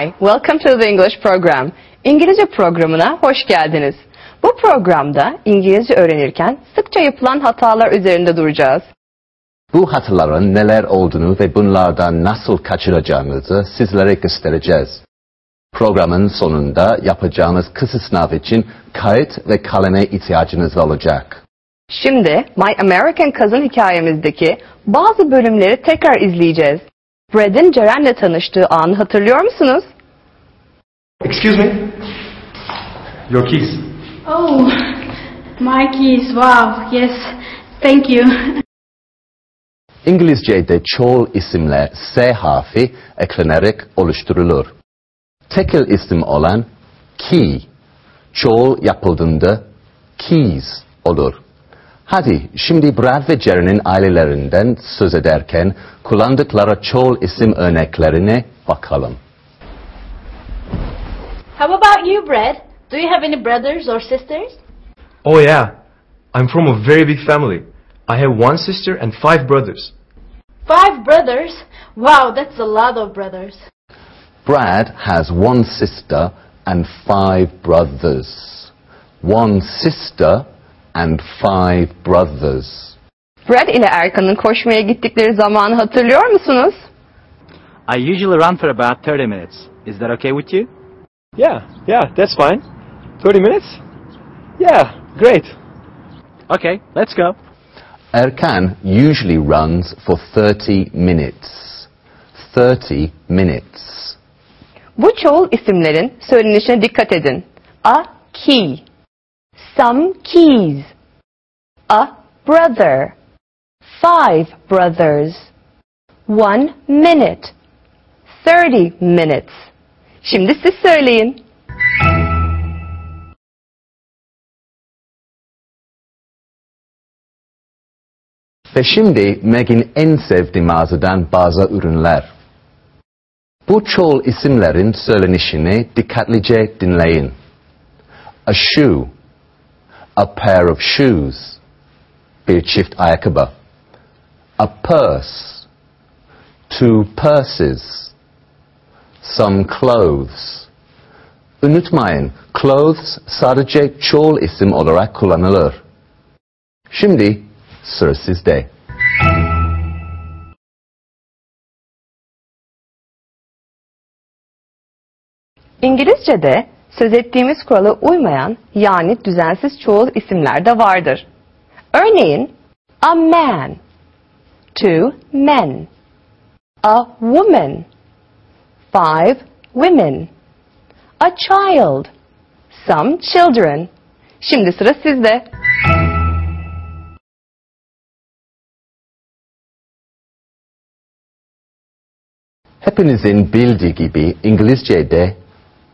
Hi, welcome to the English program. İngilizce programına hoş geldiniz. Bu programda İngilizce öğrenirken sıkça yapılan hatalar üzerinde duracağız. Bu hataların neler olduğunu ve bunlardan nasıl kaçıracağımızı sizlere göstereceğiz. Programın sonunda yapacağımız kısa sınav için kayıt ve kaleme ihtiyacınız olacak. Şimdi My American Cousin hikayemizdeki bazı bölümleri tekrar izleyeceğiz. Brad'in Ceren'le tanıştığı anı hatırlıyor musunuz? Excuse me? Your keys. Oh, my keys. Wow. Yes. Thank you. İngilizce'de çoğul isimle S harfi eklenerek oluşturulur. Tekil isim olan key, çoğul yapıldığında keys olur. Hadi şimdi Brad ve Jerry'nin ailelerinden söz ederken kullandıkları çoğul isim örneklerine bakalım. How about you, Brad? Do you have any brothers or sisters? Oh yeah. I'm from a very big family. I have one sister and five brothers. Five brothers? Wow, that's a lot of brothers. Brad has one sister and five brothers. One sister and five brothers. Brad ile Erkan'ın koşmaya gittikleri zamanı hatırlıyor musunuz? I usually run for about 30 minutes. Is that okay with you? Yeah, yeah, that's fine. 30 minutes? Yeah, great. Okay, let's go. Erkan usually runs for 30 minutes. 30 minutes. Bu çoğul isimlerin söylenişine dikkat edin. A key. Some keys. A brother. Five brothers. One minute. Thirty minutes. Şimdi siz söyleyin. Ve şimdi Meg'in en sevdiği mağazadan bazı ürünler. Bu çoğul isimlerin söylenişini dikkatlice dinleyin. A shoe, a pair of shoes, bir çift ayakkabı. A purse, two purses, some clothes. Unutmayın, clothes sadece çoğul isim olarak kullanılır. Şimdi sıra sizde. İngilizce'de söz ettiğimiz kurala uymayan yani düzensiz çoğul isimler de vardır. Örneğin a man, two men, a woman, five women, a child, some children. Şimdi sıra sizde. Hepinizin bildiği gibi İngilizce'de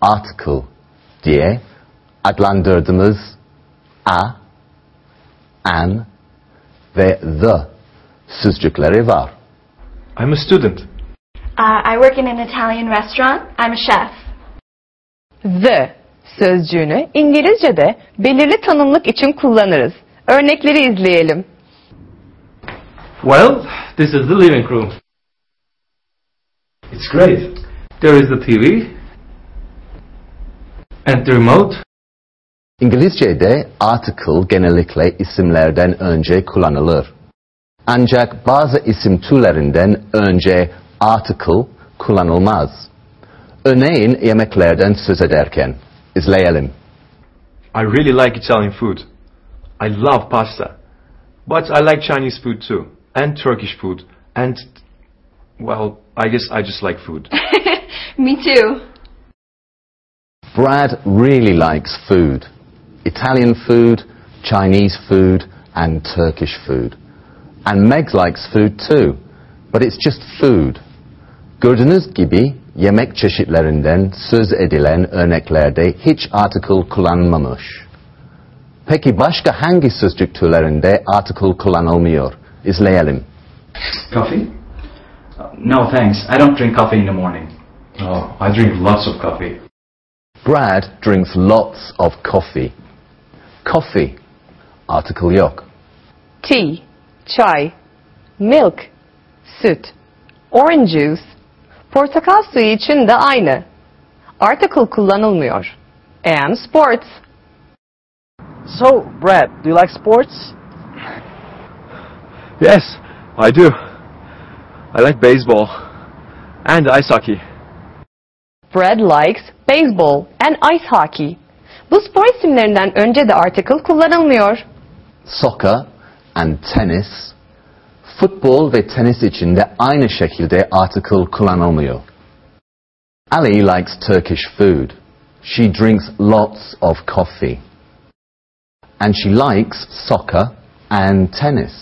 article diye adlandırdığımız a, an ve the sözcükleri var. I'm a student. Uh, I work in an Italian restaurant. I'm a chef. The sözcüğünü İngilizce'de belirli tanımlık için kullanırız. Örnekleri izleyelim. Well, this is the living room. It's great. There is the TV and the remote. İngilizce'de article genellikle isimlerden önce kullanılır. Ancak bazı isim türlerinden önce article kullanılmaz. Örneğin yemeklerden söz ederken. izleyelim. I really like Italian food. I love pasta. But I like Chinese food too. And Turkish food. And, well, I guess I just like food. Me too. Brad really likes food. Italian food, Chinese food, and Turkish food. And Meg likes food too. But it's just food. Gördüğünüz gibi yemek çeşitlerinden söz edilen örneklerde hiç article kullanmamış. Peki başka hangi sözcük türlerinde article kullanılmıyor? İzleyelim. Coffee? No, thanks. I don't drink coffee in the morning. Oh, I drink lots of coffee. Brad drinks lots of coffee. Coffee. Article yok. Tea, chai, milk, süt, orange juice, Portakal suyu için de aynı. Article kullanılmıyor. And sports. So, Brad, do you like sports? Yes, I do. I like baseball and ice hockey. Brad likes baseball and ice hockey. Bu spor isimlerinden önce de article kullanılmıyor. Soccer and tennis. Futbol ve tenis için de aynı şekilde article kullanılmıyor. Ali likes Turkish food. She drinks lots of coffee. And she likes soccer and tennis.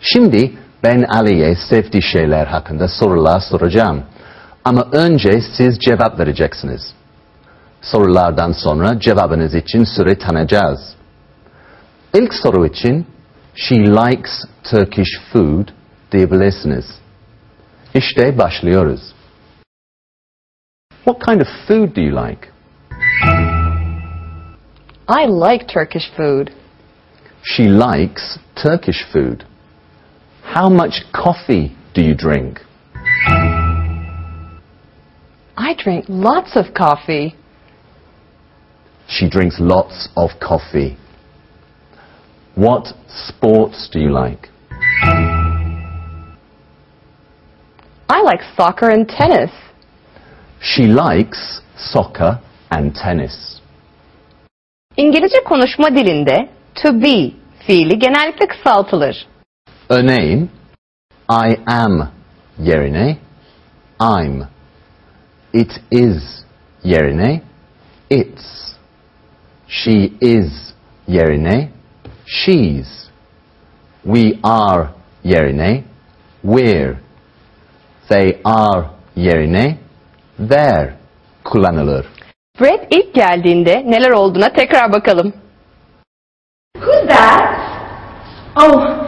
Şimdi ben Ali'ye sevdiği şeyler hakkında sorular soracağım. Ama önce siz cevap vereceksiniz. Sorulardan sonra cevabınız için süre tanıyacağız. İlk soru için she likes Turkish food diyebilirsiniz. İşte başlıyoruz. What kind of food do you like? I like Turkish food. She likes Turkish food. How much coffee do you drink? I drink lots of coffee. She drinks lots of coffee. What sports do you like? I like soccer and tennis. She likes soccer and tennis. İngilizce konuşma dilinde to be fiili genellikle kısaltılır. Örneğin, I am yerine I'm. It is yerine it's. She is yerine she's. We are yerine we're. They are yerine they're kullanılır. Brad ilk geldiğinde neler olduğuna tekrar bakalım. Who's that? Oh,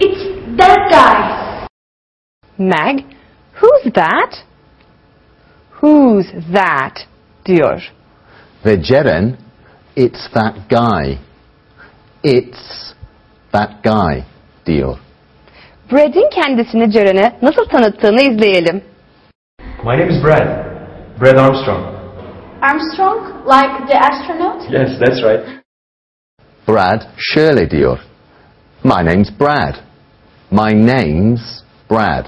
it's that guy. Meg, who's that? Who's that? diyor. Ve Ceren, it's that guy. It's that guy diyor. Brad'in kendisini Ceren'e nasıl tanıttığını izleyelim. My name is Brad. Brad Armstrong. Armstrong, like the astronaut? Yes, that's right. Brad Shirley diyor. My name's Brad. My name's Brad.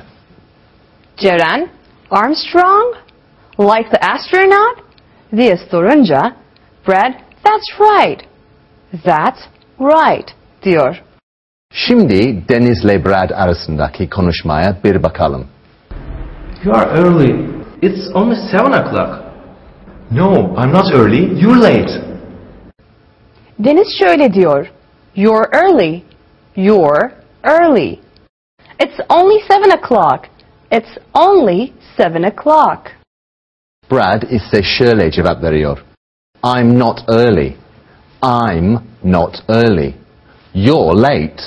Ceren, Armstrong, like the astronaut? The sorunca Brad, that's right. That's right diyor. Şimdi Deniz'le Brad arasındaki konuşmaya bir bakalım. You are early. It's only seven o'clock. No, I'm not early. You're late. Deniz şöyle diyor. You're early. You're early. It's only seven o'clock. It's only seven o'clock. Brad ise şöyle cevap veriyor. I'm not early. I'm not early. You're late.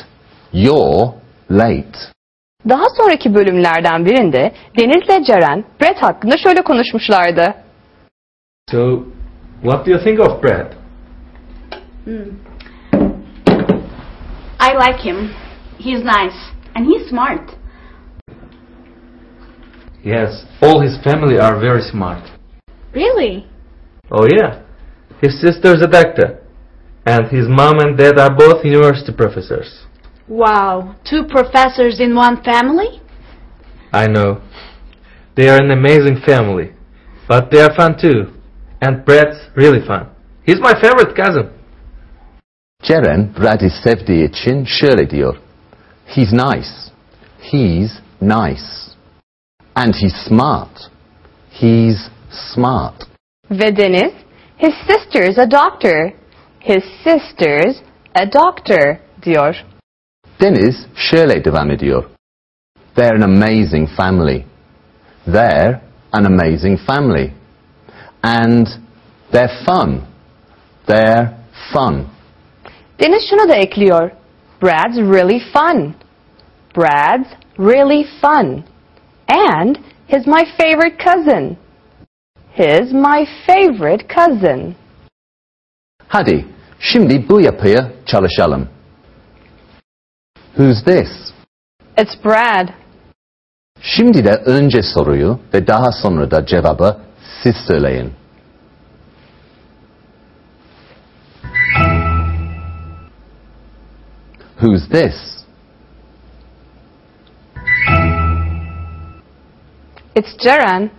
You're late. Daha sonraki bölümlerden birinde Deniz'le Ceren Brad hakkında şöyle konuşmuşlardı. So, what do you think of Brad? Hmm. I like him. He's nice. And he's smart. Yes, all his family are very smart. Really? Oh yeah. His sister's a doctor. And his mom and dad are both university professors. Wow. Two professors in one family? I know. They are an amazing family. But they are fun too. And Brad's really fun. He's my favorite cousin. Ceren, Brad'i sevdiği için şöyle diyor. He's nice. He's nice. And he's smart. He's smart. Ve Deniz, his sister's a doctor. His sister's a doctor diyor. Deniz şöyle devam ediyor. They're an amazing family. They're an amazing family. And they're fun. They're fun. Deniz şunu da ekliyor. Brad's really fun. Brad's really fun. And he's my favorite cousin. He's my favorite cousin. Hadi şimdi bu yapıyı çalışalım. Who's this? It's Brad. Şimdi de önce soruyu ve daha sonra da cevabı siz söyleyin. Who's this? It's Ceren.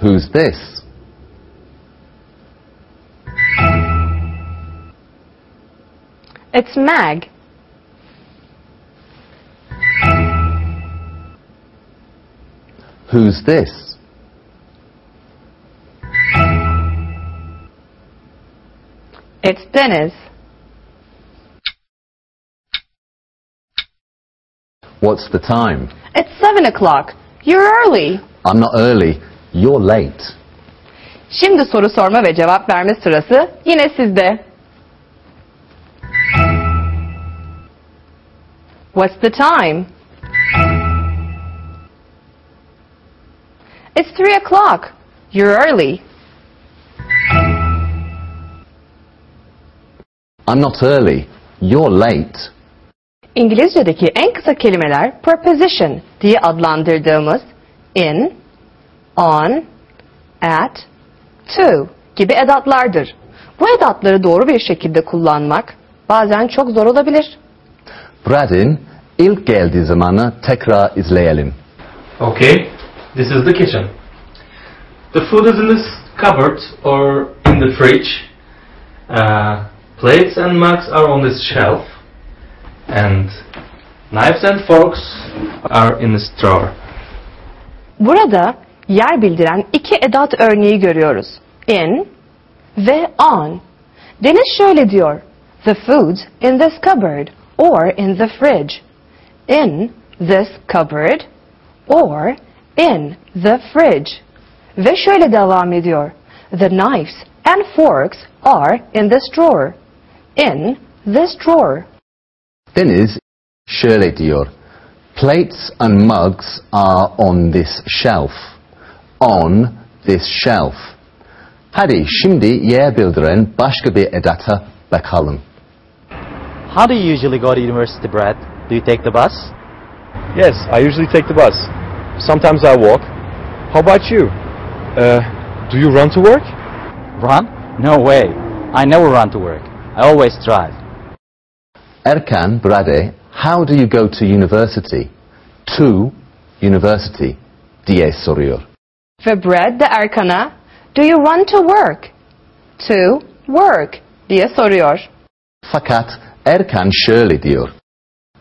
Who's this? It's Mag. Who's this? It's Deniz. What's the time? It's 7 o'clock. You're early. I'm not early. You're late. Şimdi soru sorma ve cevap verme sırası yine sizde. What's the time? It's 3 o'clock. You're early. I'm not early. You're late. İngilizce'deki en kısa kelimeler preposition diye adlandırdığımız in, on, at, to gibi edatlardır. Bu edatları doğru bir şekilde kullanmak bazen çok zor olabilir. Brad'in ilk geldiği zamanı tekrar izleyelim. Okay, this is the kitchen. The food is in this cupboard or in the fridge. Uh, plates and mugs are on this shelf. And knives and forks are in this drawer. Burada yer bildiren iki edat örneği görüyoruz. In ve on. Deniz şöyle diyor. The food's in this cupboard or in the fridge. In this cupboard or in the fridge. Ve şöyle devam ediyor. The knives and forks are in this drawer. In this drawer. Deniz Shirley diyor. Plates and mugs are on this shelf. On this shelf. Hadi şimdi yer bildiren başka bir edata bakalım. How do you usually go to university, Brad? Do you take the bus? Yes, I usually take the bus. Sometimes I walk. How about you? Uh, do you run to work? Run? No way. I never run to work. I always drive. Erkan Brade, how do you go to university? To university diye soruyor. Ve Brad de Erkan'a Do you run to work? To work diye soruyor. Fakat Erkan şöyle diyor.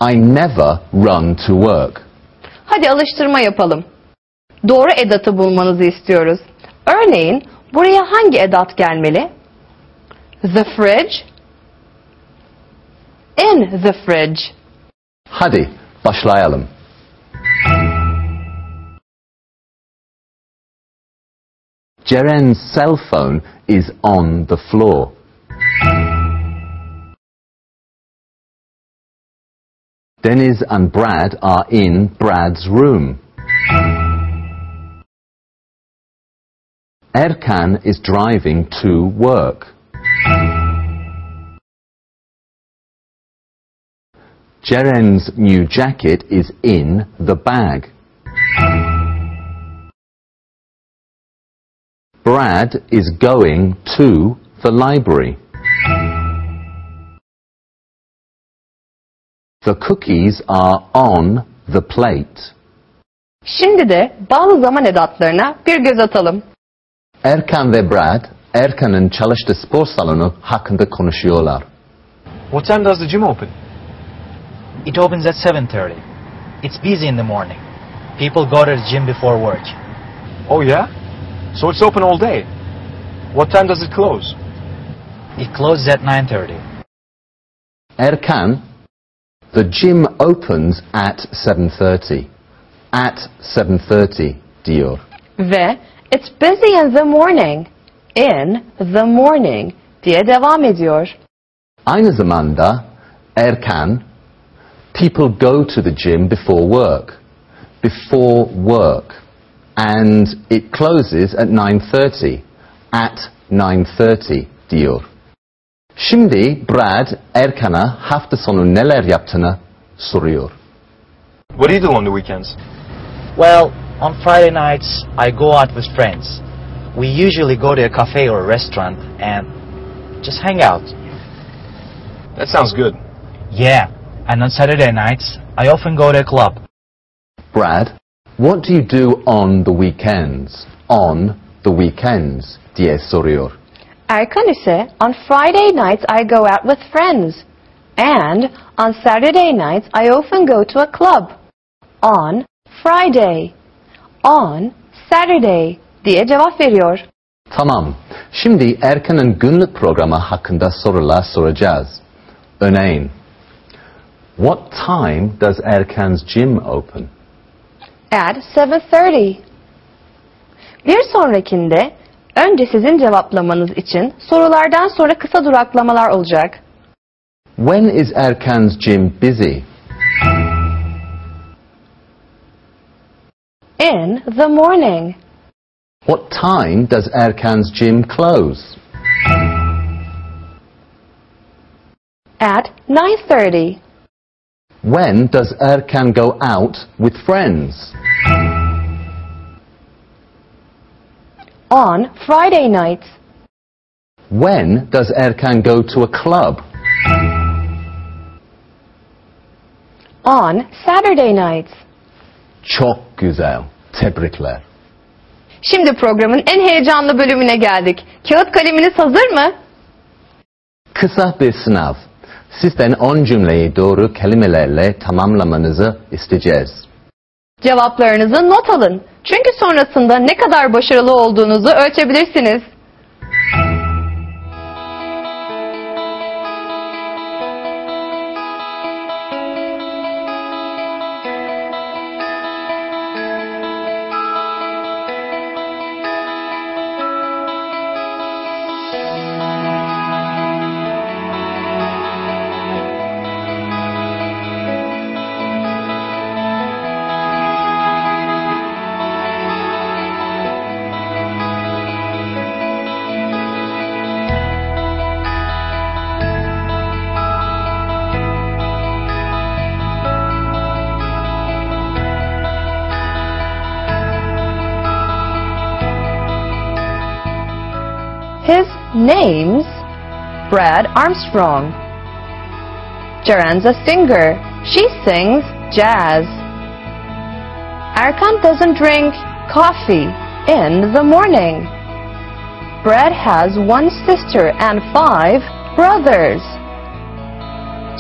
I never run to work. Hadi alıştırma yapalım. Doğru edatı bulmanızı istiyoruz. Örneğin buraya hangi edat gelmeli? The fridge. In the fridge. Hadi başlayalım. Ceren's cell phone is on the floor. Deniz and Brad are in Brad's room. Erkan is driving to work. Ceren's new jacket is in the bag. Brad is going to the library. The cookies are on the plate. Şimdi de bağlı zaman edatlarına bir göz atalım. Erkan ve Brad, Erkan'ın çalıştığı spor salonu hakkında konuşuyorlar. What time does the gym open? It opens at 7.30. It's busy in the morning. People go to the gym before work. Oh yeah? So it's open all day. What time does it close? It closes at 9.30. Erkan, the gym opens at 7.30. At 7.30 diyor. Ve it's busy in the morning. In the morning diye devam ediyor. Aynı zamanda Erkan, people go to the gym before work. Before work. And it closes at 9.30. At 9.30 diyor. Şimdi Brad Erkan'a hafta sonu neler yaptığını soruyor. What do you do on the weekends? Well, on Friday nights, I go out with friends. We usually go to a cafe or a restaurant and just hang out. That sounds good. Yeah, and on Saturday nights, I often go to a club. Brad, what do you do on the weekends? On the weekends diye soruyor. Erkan ise on Friday nights I go out with friends. And on Saturday nights I often go to a club. On Friday. On Saturday diye cevap veriyor. Tamam. Şimdi Erkan'ın günlük programı hakkında sorular soracağız. Örneğin, What time does Erkan's gym open? At 7.30. Bir sonrakinde önce sizin cevaplamanız için sorulardan sonra kısa duraklamalar olacak. When is Erkan's gym busy? In the morning. What time does Erkan's gym close? At 9.30. When does Erkan go out with friends? On Friday nights. When does Erkan go to a club? On Saturday nights. Çok güzel. Tebrikler. Şimdi programın en heyecanlı bölümüne geldik. Kağıt kaleminiz hazır mı? Kısa bir sınav. Sizden 10 cümleyi doğru kelimelerle tamamlamanızı isteyeceğiz. Cevaplarınızı not alın. Çünkü sonrasında ne kadar başarılı olduğunuzu ölçebilirsiniz. Name's Brad Armstrong. Ceren's a singer. She sings jazz. Erkan doesn't drink coffee in the morning. Brad has one sister and five brothers.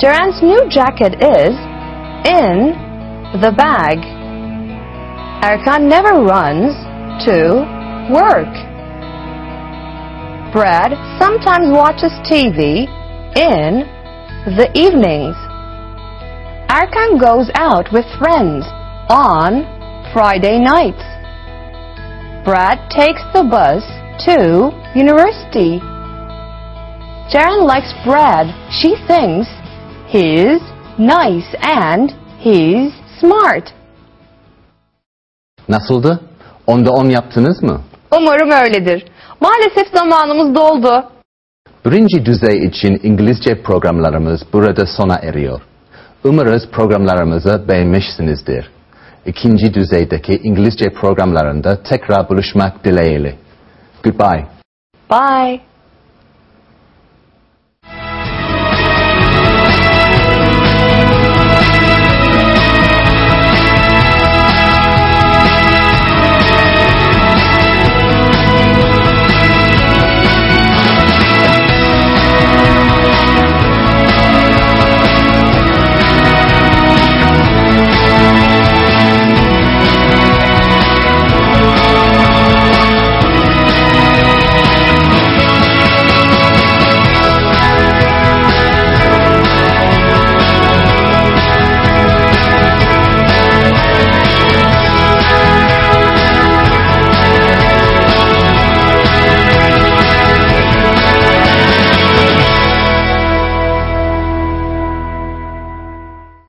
Ceren's new jacket is in the bag. Erkan never runs to work. Brad sometimes watches TV in the evenings. Erkan goes out with friends on Friday nights. Brad takes the bus to university. Sharon likes Brad. She thinks he's nice and he's smart. Nasıldı? Onda 10 yaptınız mı? Umarım öyledir. Maalesef zamanımız doldu. Birinci düzey için İngilizce programlarımız burada sona eriyor. Umarız programlarımızı beğenmişsinizdir. İkinci düzeydeki İngilizce programlarında tekrar buluşmak dileğiyle. Goodbye. Bye.